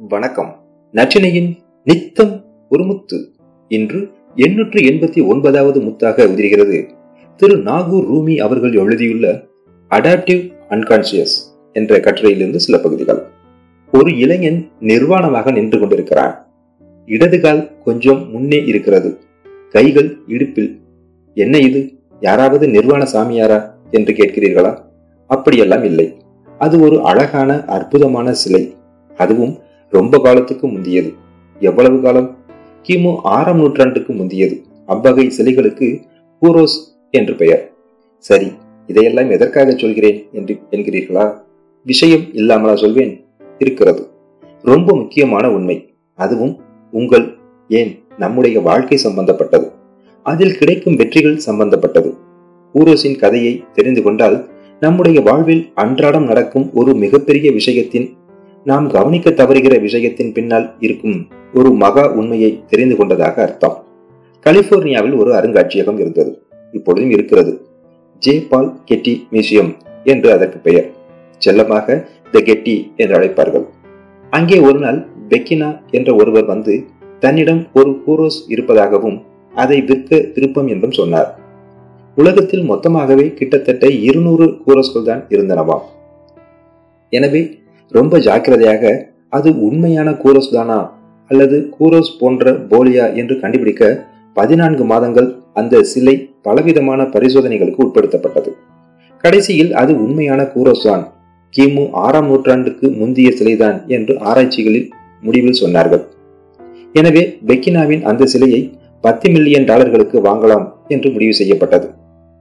வணக்கம். நச்சினையின் நித்தம் ஒரு முத்து. இன்று எண்ணூற்று எண்பத்தி ஒன்பதாவது முத்தாக உதிரிகிறது. திரு நாகூர் ரூமி அவர்கள் எழுதியுள்ள அடாப்டிவ் அன்கான்சியஸ் என்ற கட்டுரையிலிருந்து சில பகுதிகள். ஒரு இளைஞன் நிர்வாணமாக நின்று கொண்டிருக்கிறான். இடது கால் கொஞ்சம் முன்னே இருக்கிறது. கைகள் இடுப்பில். என்ன இது? யாராவது நிர்வாண சாமியாரா? என்று கேட்கிறீர்களா? அப்படியெல்லாம் இல்லை. அது ஒரு அழகான அற்புதமான சிலை. அதுவும் ரொம்ப காலத்துக்கு முந்தியது. எவ்வளவு காலம்? கிமு ஆறாம் நூற்றாண்டுக்கு முந்தியது. அவ்வகை சிலைகளுக்கு பூரோஸ் என்று பெயர். சரி இதையெல்லாம் எதற்காக சொல்கிறேன் என்று என்கிறீர்களா? விஷயம் இல்லாமலா சொல்வேன்? இருக்கிறது. ரொம்ப முக்கியமான உண்மை. அதுவும் உங்கள் ஏன் நம்முடைய வாழ்க்கை சம்பந்தப்பட்டது. அதில் கிடைக்கும் வெற்றிகள் சம்பந்தப்பட்டது. பூரோஸின் கதையை தெரிந்து கொண்டால் நம்முடைய வாழ்வில் அன்றாடம் நடக்கும் ஒரு மிகப்பெரிய விஷயத்தின் நாம் கவனிக்க தவறுகிற விஷயத்தின் பின்னால் இருக்கும் ஒரு மகா உண்மையை தெரிந்து கொண்டதாக அர்த்தம். கலிபோர்னியாவில் ஒரு அருங்காட்சியகம் இருந்தது. இப்பொழுதும் இருக்கிறது. ஜே பால் கெட்டி மியூசியம் என்று அதற்கு பெயர். செல்லமாக த கெட்டி என்று அழைப்பார்கள். அங்கே ஒரு நாள் பெக்கினா என்ற ஒருவர் வந்து தன்னிடம் ஒரு கூரோஸ் இருப்பதாகவும் அதை விற்க விருப்பம் என்றும் சொன்னார். உலகத்தில் மொத்தமாகவே கிட்டத்தட்ட இருநூறு கூரோஸ்கள் தான் இருந்தனவாம். எனவே ரொம்ப ஜாக்கிரதையாக அது உண்மையான கூரோஸ் தானா? அல்லது கூரோஸ் போன்ற போலியா என்று கண்டுபிடிக்க பதினான்கு மாதங்கள் அந்த சிலை பலவிதமான பரிசோதனைகளுக்கு உட்படுத்தப்பட்டது. கடைசியில் அது உண்மையான கூரோஸ் தான். கிமு ஆறாம் நூற்றாண்டுக்கு முந்தைய சிலைதான் என்று ஆராய்ச்சிகளில் முடிவில் சொன்னார்கள். எனவே பெக்கினாவின் அந்த சிலையை பத்து மில்லியன் டாலர்களுக்கு வாங்கலாம் என்று முடிவு செய்யப்பட்டது.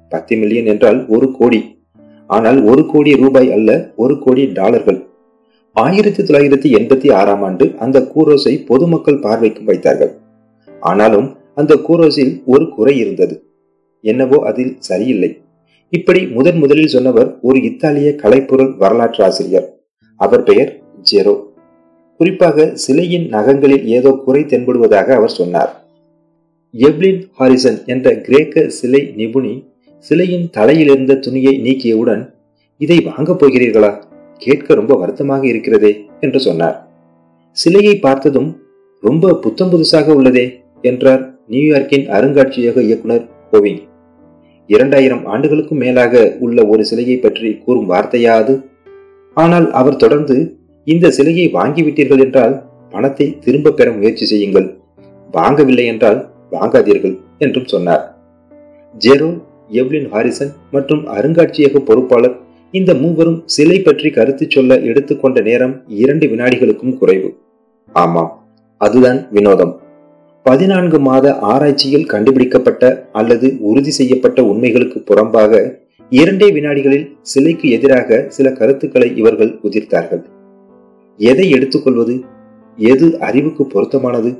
பத்து மில்லியன் என்றால் ஒரு கோடி. ஆனால் ஒரு கோடி ரூபாய் அல்ல ஒரு கோடி டாலர்கள். ஆயிரத்தி தொள்ளாயிரத்தி எண்பத்தி ஆறாம் ஆண்டு அந்த கூரோஸை பொதுமக்கள் பார்வைக்கு வைத்தார்கள். ஆனாலும் அந்த கூரோஸில் ஒரு குறை இருந்தது. என்னவோ அதில் சரியில்லை. இப்படி முதன் முதலில் சொன்னவர் ஒரு இத்தாலிய கலைப்பொருள் வரலாற்று ஆசிரியர். அவர் பெயர் ஜெரோ. குறிப்பாக சிலையின் நகங்களில் ஏதோ குறை தென்படுவதாக அவர் சொன்னார். எவ்லின் ஹாரிசன் என்ற கிரேக்க சிலை நிபுணி சிலையின் தலையிலிருந்த துணியை நீக்கியவுடன் இதை வாங்கப் போகிறீர்களா? கேட்க ரொம்ப வருத்தமாக இருக்கிறதே என்று சொன்னார். சிலையை பார்த்ததும் ரொம்ப புத்தம் புதுசாக உள்ளதே என்றார் நியூயார்க்கின் அருங்காட்சியக இயக்குனர் கோவிங் இரண்டாயிரம் ஆண்டுகளுக்கும் மேலாக உள்ள ஒரு சிலையை பற்றி கூறும் வார்த்தையாது. ஆனால் அவர் தொடர்ந்து இந்த சிலையை வாங்கிவிட்டீர்கள் என்றால் பணத்தை திரும்ப பெற முயற்சி செய்யுங்கள். வாங்கவில்லை என்றால் வாங்காதீர்கள் என்றும் சொன்னார். ஜெரோ எவ்லின் ஹாரிசன் மற்றும் அருங்காட்சியக பொறுப்பாளர் இந்த மூவரும் சிலை பற்றி கருத்து சொல்ல எடுத்துக்கொண்ட நேரம் இரண்டு வினாடிகளுக்கும் குறைவு. ஆமாம் அதுதான் வினோதம். பதினான்கு மாத ஆராய்ச்சியில் கண்டுபிடிக்கப்பட்ட அல்லது உறுதி செய்யப்பட்ட உண்மைகளுக்கு புறம்பாக இரண்டே வினாடிகளில் சிலைக்கு எதிராக சில கருத்துக்களை இவர்கள் உதிர்த்தார்கள். எதை எடுத்துக்கொள்வது? எது அறிவுக்கு பொருத்தமானது?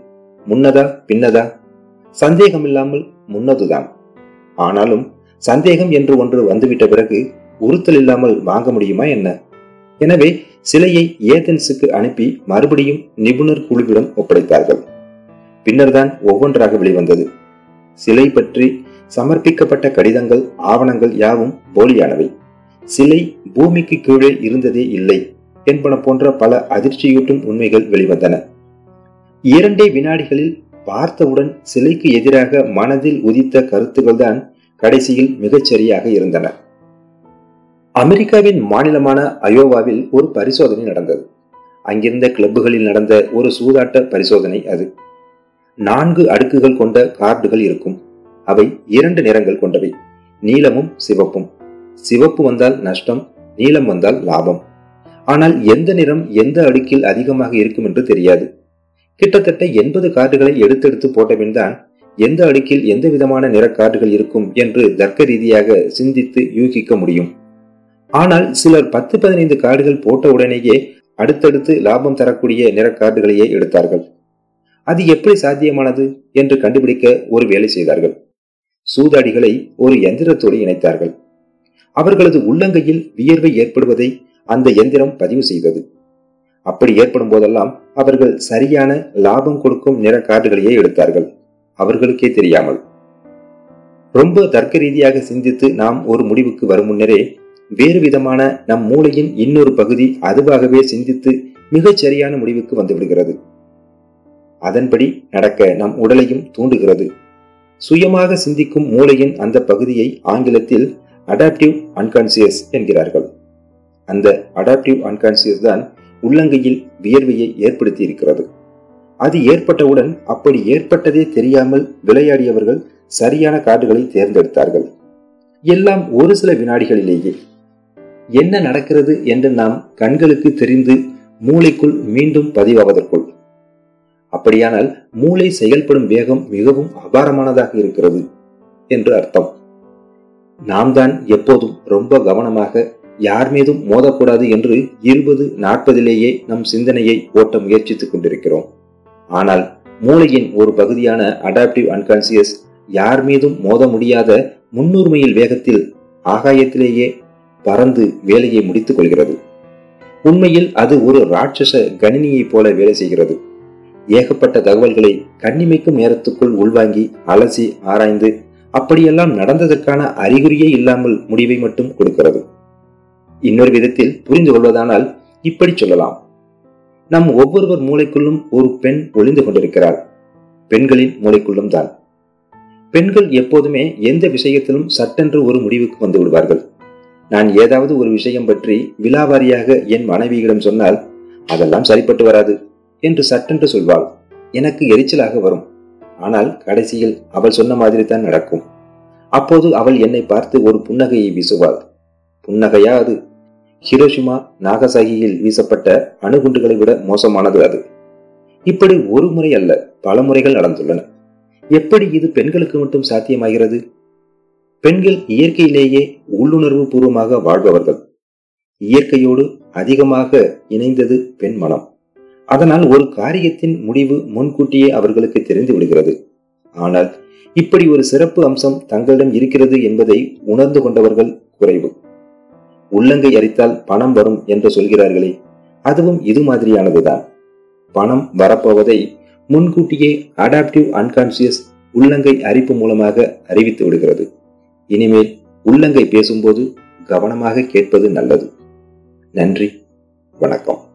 முன்னதா பின்னதா? சந்தேகமில்லாமல் முன்னதுதான். ஆனாலும் சந்தேகம் என்று ஒன்று வந்துவிட்ட பிறகு உறுத்தல் இல்லாமல் வாங்க முடியுமா என்ன? எனவே சிலையை ஏதென்ஸுக்கு அனுப்பி மறுபடியும் நிபுணர் குழுவிடம் ஒப்படைத்தார்கள். பின்னர்தான் ஒவ்வொன்றாக வெளிவந்தது. சிலை பற்றி சமர்ப்பிக்கப்பட்ட கடிதங்கள் ஆவணங்கள் யாவும் போலியானவை. சிலை பூமிக்கு கீழே இருந்ததே இல்லை என்பன போன்ற பல அதிர்ச்சியூட்டும் உண்மைகள் வெளிவந்தன. இரண்டே வினாடிகளில் பார்த்தவுடன் சிலைக்கு எதிராக மனதில் உதித்த கருத்துக்கள்தான் கடைசியில் மிகச்சரியாக இருந்தன. அமெரிக்காவின் மாநிலமான அயோவாவில் ஒரு பரிசோதனை நடந்தது. அங்கிருந்த கிளப்புகளில் நடந்த ஒரு சூதாட்ட பரிசோதனை அது. நான்கு அடுக்குகள் கொண்ட கார்டுகள் இருக்கும். அவை இரண்டு நிறங்கள் கொண்டவை. நீலமும் சிவப்பும். சிவப்பு வந்தால் நஷ்டம் நீலம் வந்தால் லாபம். ஆனால் எந்த நிறம் எந்த அடுக்கில் அதிகமாக இருக்கும் என்று தெரியாது. கிட்டத்தட்ட எண்பது கார்டுகளை எடுத்தெடுத்து போட்டபின்தான் எந்த அடுக்கில் எந்த விதமான நிற கார்டுகள் இருக்கும் என்று தர்க்க ரீதியாக சிந்தித்து யூகிக்க முடியும். ஆனால் சிலர் பத்து பதினைந்து கார்டுகள் போட்ட உடனேயே அடுத்தடுத்து லாபம் தரக்கூடிய நிற கார்டுகளையே எடுத்தார்கள். அது எப்படி சாத்தியமானது என்று கண்டுபிடிக்க ஒரு வேலை செய்தார்கள். சூதாடிகளை ஒரு எந்திரத்தோடு இணைத்தார்கள். அவர்களது உள்ளங்கையில் வியர்வை ஏற்படுவதை அந்த எந்திரம் பதிவு செய்தது. அப்படி ஏற்படும் போதெல்லாம் அவர்கள் சரியான லாபம் கொடுக்கும் நிற கார்டுகளையே எடுத்தார்கள். அவர்களுக்கே தெரியாமல். ரொம்ப தர்க்க ரீதியாக சிந்தித்து நாம் ஒரு முடிவுக்கு வரும் முன்னரே வேறு விதமான நம் மூளையின் இன்னொரு பகுதி அதுவாகவே சிந்தித்து மிகச் சரியான முடிவுக்கு வந்துவிடுகிறது. அதன்படி நடக்க நம் உடலையும் தூண்டுகிறது. சுயமாக சிந்திக்கும் மூளையின் அந்த பகுதியை ஆங்கிலத்தில் அடாப்டிவ் அன்கான்சியஸ் என்கிறார்கள். அந்த அடாப்டிவ் அன்கான்சியஸ் தான் உள்ளங்கையில் வியர்வையை ஏற்படுத்தி இருக்கிறது அது ஏற்பட்டவுடன் அப்படி ஏற்பட்டதே தெரியாமல் விளையாடியவர்கள் சரியான கார்டுகளை தேர்ந்தெடுத்தார்கள். எல்லாம் ஒரு சில வினாடிகளிலேயே என்ன நடக்கிறது என்று நாம் கண்களுக்கு தெரிந்து மூளைக்குள் மீண்டும் பதிவாவதற்குள். அப்படியானால் மூளை செயல்படும் வேகம் மிகவும் அபாரமானதாக இருக்கிறது என்று அர்த்தம். நாம் தான் எப்போதும் ரொம்ப கவனமாக யார் மீதும் மோதக்கூடாது என்று இருபது நாற்பதிலேயே நம் சிந்தனையை ஓட்ட முயற்சித்துக் கொண்டிருக்கிறோம். ஆனால் மூளையின் ஒரு பகுதியான அடாப்டிவ் அன்கான்சியஸ் யார் மீதும் மோத முடியாத முன்னுரிமையில் வேகத்தில் ஆகாயத்திலேயே பறந்து வேலையை முடித்துக் கொள்கிறது. உண்மையில் அது ஒரு ராட்சச கணினியைப் போல வேலை செய்கிறது. ஏகப்பட்ட தகவல்களை கண்ணிமைக்கும் நேரத்துக்குள் உள்வாங்கி அலசி ஆராய்ந்து அப்படியெல்லாம் நடந்ததற்கான அறிகுறியே இல்லாமல் முடிவை மட்டும் கொடுக்கிறது. இன்னொரு விதத்தில் புரிந்து கொள்வதானால் இப்படி சொல்லலாம். நம் ஒவ்வொருவர் மூளைக்குள்ளும் ஒரு பெண் ஒளிந்து கொண்டிருக்கிறார் பெண்களின் மூளைக்குள்ளும் தான் பெண்கள் எப்போதுமே எந்த விஷயத்திலும் சட்டென்று ஒரு முடிவுக்கு வந்து விடுவார்கள். நான் ஏதாவது ஒரு விஷயம் பற்றி விலாவாரியாக என் மனைவியிடம் சொன்னால் அதெல்லாம் சரிப்பட்டு வராது என்று சட்டென்று சொல்வாள். எனக்கு எரிச்சலாக வரும். ஆனால் கடைசியில் அவள் சொன்ன மாதிரி தான் நடக்கும். அப்போது அவள் என்னை பார்த்து ஒரு புன்னகையை வீசுவாள். புன்னகையா அது? ஹிரோஷிமா நாகசாகியில் வீசப்பட்ட அணுகுண்டுகளை விட மோசமானது அது. இப்படி ஒரு முறை அல்ல பல முறைகள் நடந்துள்ளன. எப்படி இது பெண்களுக்கு மட்டும் சாத்தியமாகிறது? பெண்கள் இயற்கையிலேயே உள்ளுணர்வு பூர்வமாக வாழ்பவர்கள். இயற்கையோடு அதிகமாக இணைந்தது பெண் மனம். அதனால் ஒரு காரியத்தின் முடிவு முன்கூட்டியே அவர்களுக்கு தெரிந்து விடுகிறது. ஆனால் இப்படி ஒரு சிறப்பு அம்சம் தங்களிடம் இருக்கிறது என்பதை உணர்ந்து கொண்டவர்கள் குறைவு. உள்ளங்கை அரித்தால் பணம் வரும் என்று சொல்கிறார்களே அதுவும் இது மாதிரியானதுதான். பணம் வரப்போவதை முன்கூட்டியே அடாப்டிவ் அன்கான்சியஸ் உள்ளங்கை அரிப்பு மூலமாக அறிவித்து விடுகிறது. இனிமேல் உள்ளங்கை பேசும்போது கவனமாக கேட்பது நல்லது. நன்றி. வணக்கம்.